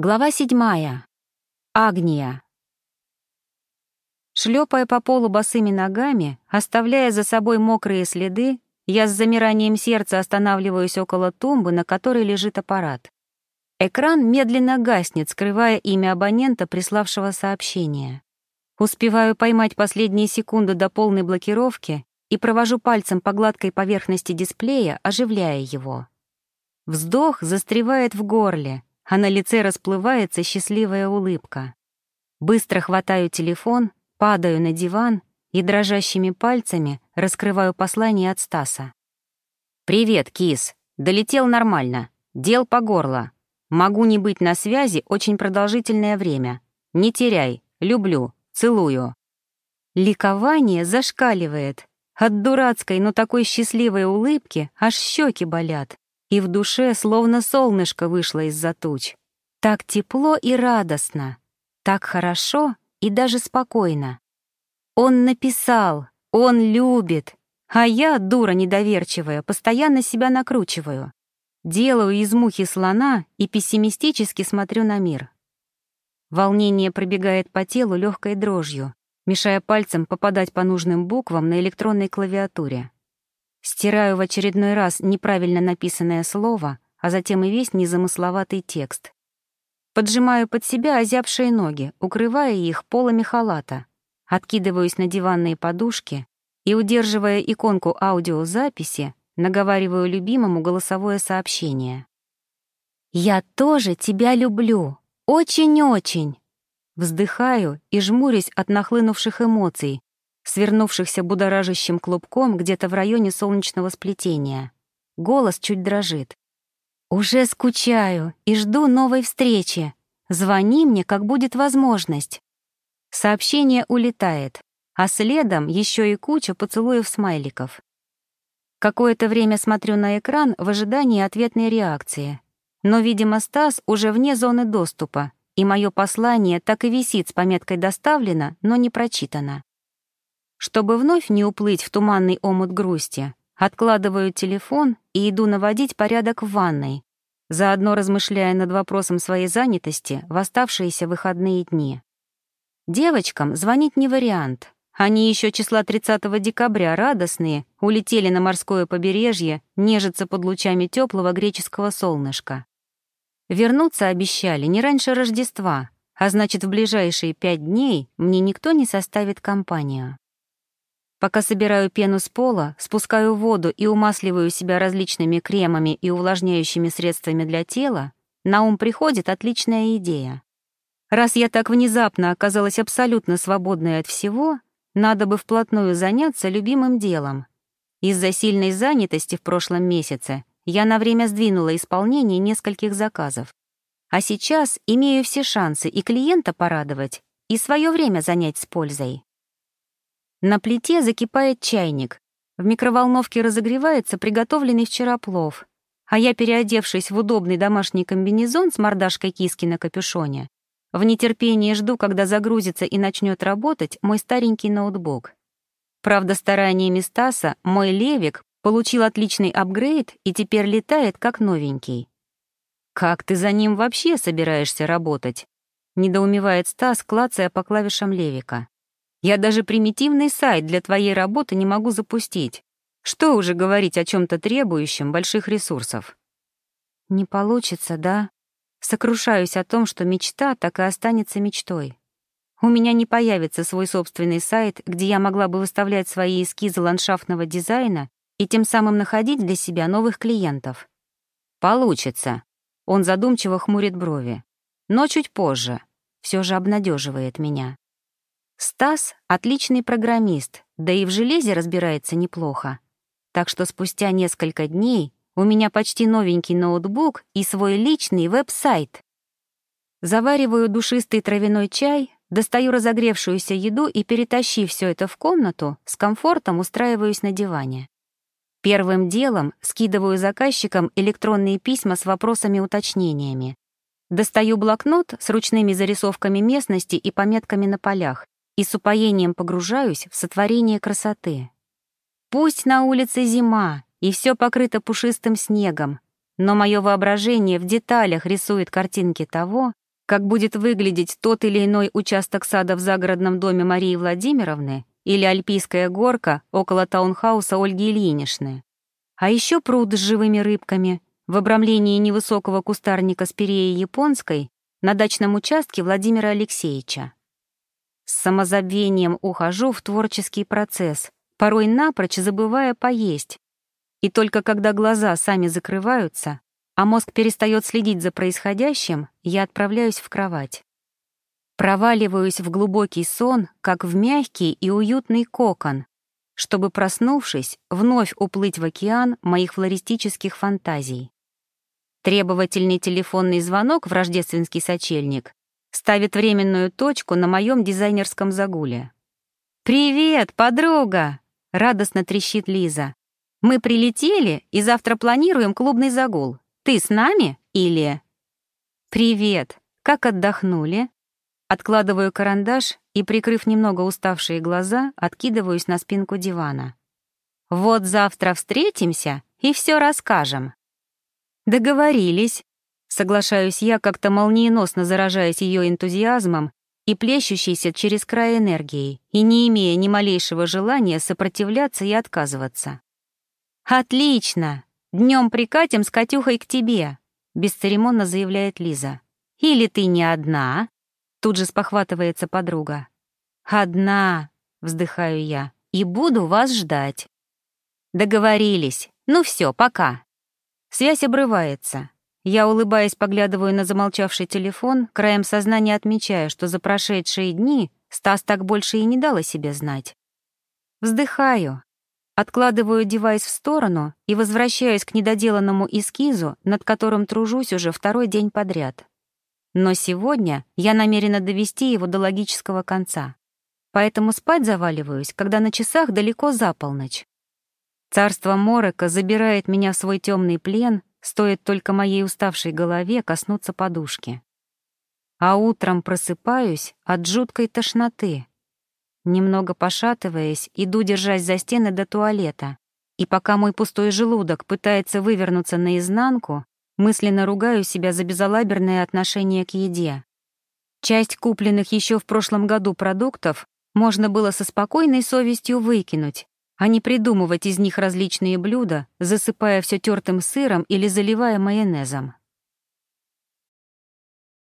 Глава седьмая. Агния. Шлепая по полу босыми ногами, оставляя за собой мокрые следы, я с замиранием сердца останавливаюсь около тумбы, на которой лежит аппарат. Экран медленно гаснет, скрывая имя абонента, приславшего сообщение. Успеваю поймать последние секунды до полной блокировки и провожу пальцем по гладкой поверхности дисплея, оживляя его. Вздох застревает в горле — а на лице расплывается счастливая улыбка. Быстро хватаю телефон, падаю на диван и дрожащими пальцами раскрываю послание от Стаса. «Привет, кис. Долетел нормально. Дел по горло. Могу не быть на связи очень продолжительное время. Не теряй. Люблю. Целую». Ликование зашкаливает. От дурацкой, но такой счастливой улыбки аж щеки болят и в душе словно солнышко вышло из-за туч. Так тепло и радостно, так хорошо и даже спокойно. Он написал, он любит, а я, дура недоверчивая, постоянно себя накручиваю. Делаю из мухи слона и пессимистически смотрю на мир. Волнение пробегает по телу легкой дрожью, мешая пальцем попадать по нужным буквам на электронной клавиатуре. Стираю в очередной раз неправильно написанное слово, а затем и весь незамысловатый текст. Поджимаю под себя озябшие ноги, укрывая их полами халата. Откидываюсь на диванные подушки и, удерживая иконку аудиозаписи, наговариваю любимому голосовое сообщение. «Я тоже тебя люблю. Очень-очень!» Вздыхаю и жмурюсь от нахлынувших эмоций, свернувшихся будоражащим клубком где-то в районе солнечного сплетения. Голос чуть дрожит. «Уже скучаю и жду новой встречи. Звони мне, как будет возможность». Сообщение улетает, а следом еще и куча поцелуев смайликов. Какое-то время смотрю на экран в ожидании ответной реакции. Но, видимо, Стас уже вне зоны доступа, и мое послание так и висит с пометкой «доставлено», но не прочитано. Чтобы вновь не уплыть в туманный омут грусти, откладываю телефон и иду наводить порядок в ванной, заодно размышляя над вопросом своей занятости в оставшиеся выходные дни. Девочкам звонить не вариант. Они еще числа 30 декабря радостные улетели на морское побережье нежиться под лучами теплого греческого солнышка. Вернуться обещали не раньше Рождества, а значит, в ближайшие пять дней мне никто не составит компанию. Пока собираю пену с пола, спускаю воду и умасливаю себя различными кремами и увлажняющими средствами для тела, на ум приходит отличная идея. Раз я так внезапно оказалась абсолютно свободной от всего, надо бы вплотную заняться любимым делом. Из-за сильной занятости в прошлом месяце я на время сдвинула исполнение нескольких заказов. А сейчас имею все шансы и клиента порадовать, и свое время занять с пользой. На плите закипает чайник. В микроволновке разогревается приготовленный вчера плов. А я, переодевшись в удобный домашний комбинезон с мордашкой киски на капюшоне, в нетерпении жду, когда загрузится и начнет работать мой старенький ноутбук. Правда, стараниями Стаса мой Левик получил отличный апгрейд и теперь летает как новенький. «Как ты за ним вообще собираешься работать?» — недоумевает Стас, клацая по клавишам Левика. Я даже примитивный сайт для твоей работы не могу запустить. Что уже говорить о чем то требующем больших ресурсов? Не получится, да? Сокрушаюсь о том, что мечта так и останется мечтой. У меня не появится свой собственный сайт, где я могла бы выставлять свои эскизы ландшафтного дизайна и тем самым находить для себя новых клиентов. Получится. Он задумчиво хмурит брови. Но чуть позже. Все же обнадеживает меня. Стас — отличный программист, да и в железе разбирается неплохо. Так что спустя несколько дней у меня почти новенький ноутбук и свой личный веб-сайт. Завариваю душистый травяной чай, достаю разогревшуюся еду и, перетащив все это в комнату, с комфортом устраиваюсь на диване. Первым делом скидываю заказчикам электронные письма с вопросами-уточнениями. Достаю блокнот с ручными зарисовками местности и пометками на полях и с упоением погружаюсь в сотворение красоты. Пусть на улице зима, и все покрыто пушистым снегом, но мое воображение в деталях рисует картинки того, Как будет выглядеть тот или иной участок сада в загородном доме Марии Владимировны или альпийская горка около таунхауса Ольги Ильиничны. А еще пруд с живыми рыбками в обрамлении невысокого кустарника спиреи японской на дачном участке Владимира Алексеевича. С самозабвением ухожу в творческий процесс, порой напрочь забывая поесть. И только когда глаза сами закрываются, а мозг перестает следить за происходящим, я отправляюсь в кровать. Проваливаюсь в глубокий сон, как в мягкий и уютный кокон, чтобы, проснувшись, вновь уплыть в океан моих флористических фантазий. Требовательный телефонный звонок в рождественский сочельник ставит временную точку на моем дизайнерском загуле. «Привет, подруга!» — радостно трещит Лиза. «Мы прилетели и завтра планируем клубный загул. Ты с нами или...» «Привет! Как отдохнули?» Откладываю карандаш и, прикрыв немного уставшие глаза, откидываюсь на спинку дивана. «Вот завтра встретимся и все расскажем». «Договорились», — соглашаюсь я, как-то молниеносно заражаясь ее энтузиазмом и плещущейся через край энергией, и не имея ни малейшего желания сопротивляться и отказываться. «Отлично! Днем прикатим с Катюхой к тебе», — бесцеремонно заявляет Лиза. «Или ты не одна?» Тут же спохватывается подруга. «Одна», — вздыхаю я, — «и буду вас ждать». «Договорились. Ну все, пока». Связь обрывается. Я, улыбаясь, поглядываю на замолчавший телефон, краем сознания отмечая, что за прошедшие дни Стас так больше и не дал о себе знать. Вздыхаю, откладываю девайс в сторону и возвращаюсь к недоделанному эскизу, над которым тружусь уже второй день подряд. Но сегодня я намерена довести его до логического конца. Поэтому спать заваливаюсь, когда на часах далеко за полночь. Царство Морека забирает меня в свой темный плен, стоит только моей уставшей голове коснуться подушки. А утром просыпаюсь от жуткой тошноты. Немного пошатываясь, иду, держась за стены до туалета. И пока мой пустой желудок пытается вывернуться наизнанку, Мысленно ругаю себя за безалаберное отношение к еде. Часть купленных еще в прошлом году продуктов можно было со спокойной совестью выкинуть, а не придумывать из них различные блюда, засыпая все тертым сыром или заливая майонезом.